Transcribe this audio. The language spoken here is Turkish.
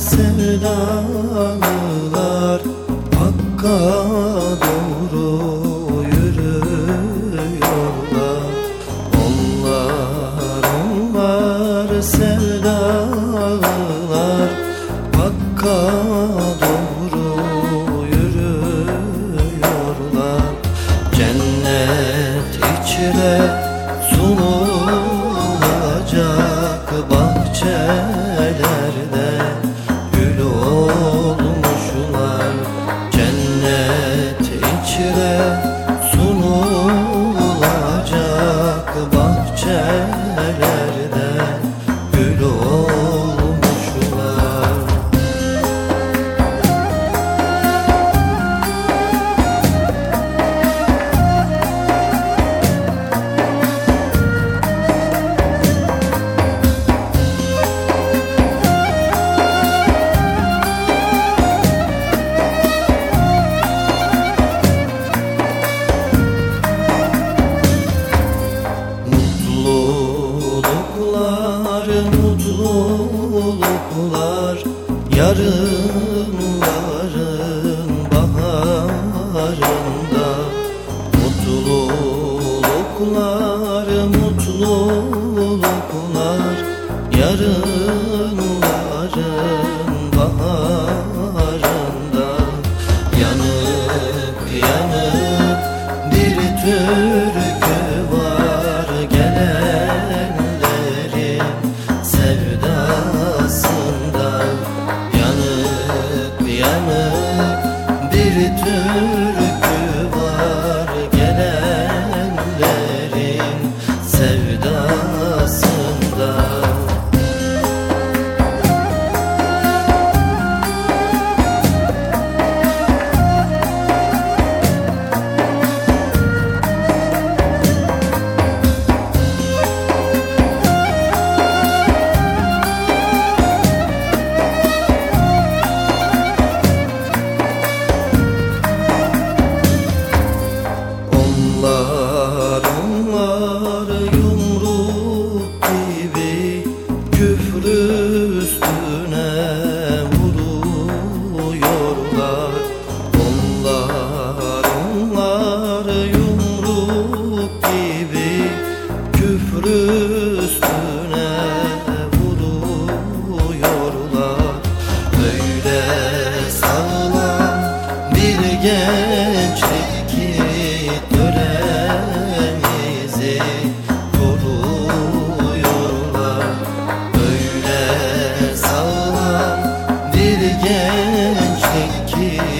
sevdalılar Hakk'a doğru yürüyorlar. Onlar onlar sevdalılar Hakk'a doğru yürüyorlar. Cennet içre sunulacak bahçelerde bahçelerde mutluluklar Yarınların baharında. Mutluluklar, mutluluklar Yarınların baharında. Yanık yanık bir türkü sevdasında üstüne gençlik ki